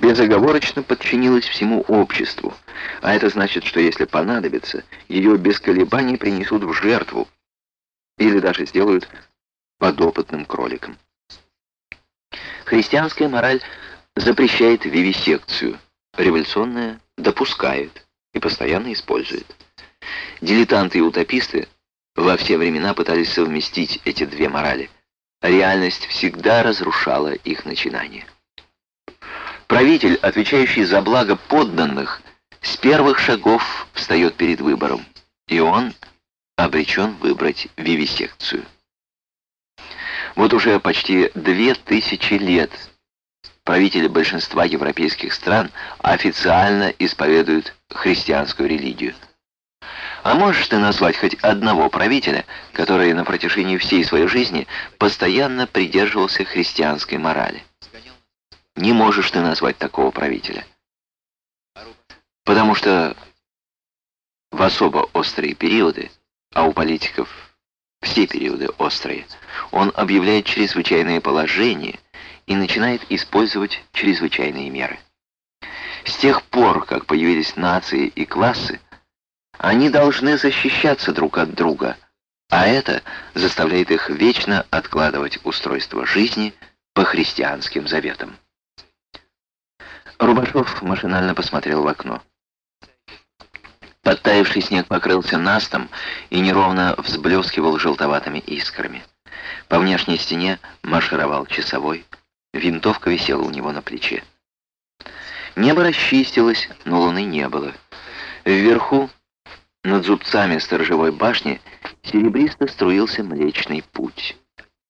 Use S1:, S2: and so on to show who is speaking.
S1: безоговорочно подчинилась всему обществу, а это значит, что если понадобится, ее без колебаний принесут в жертву или даже сделают подопытным кроликом. Христианская мораль запрещает вивисекцию, революционная допускает и постоянно использует. Дилетанты и утописты во все времена пытались совместить эти две морали. Реальность всегда разрушала их начинания. Правитель, отвечающий за благо подданных, с первых шагов встает перед выбором, и он обречен выбрать вивисекцию. Вот уже почти две тысячи лет правители большинства европейских стран официально исповедуют христианскую религию. А можешь ты назвать хоть одного правителя, который на протяжении всей своей жизни постоянно придерживался христианской морали? Не можешь ты назвать такого правителя. Потому что в особо острые периоды, а у политиков все периоды острые, он объявляет чрезвычайное положение и начинает использовать чрезвычайные меры. С тех пор, как появились нации и классы, они должны защищаться друг от друга, а это заставляет их вечно откладывать устройство жизни по христианским заветам. Рубашов машинально посмотрел в окно. Подтаявший снег покрылся настом и неровно взблескивал желтоватыми искрами. По внешней стене маршировал часовой, винтовка висела у него на плече. Небо расчистилось, но луны не было. Вверху, над зубцами сторожевой башни, серебристо струился Млечный Путь.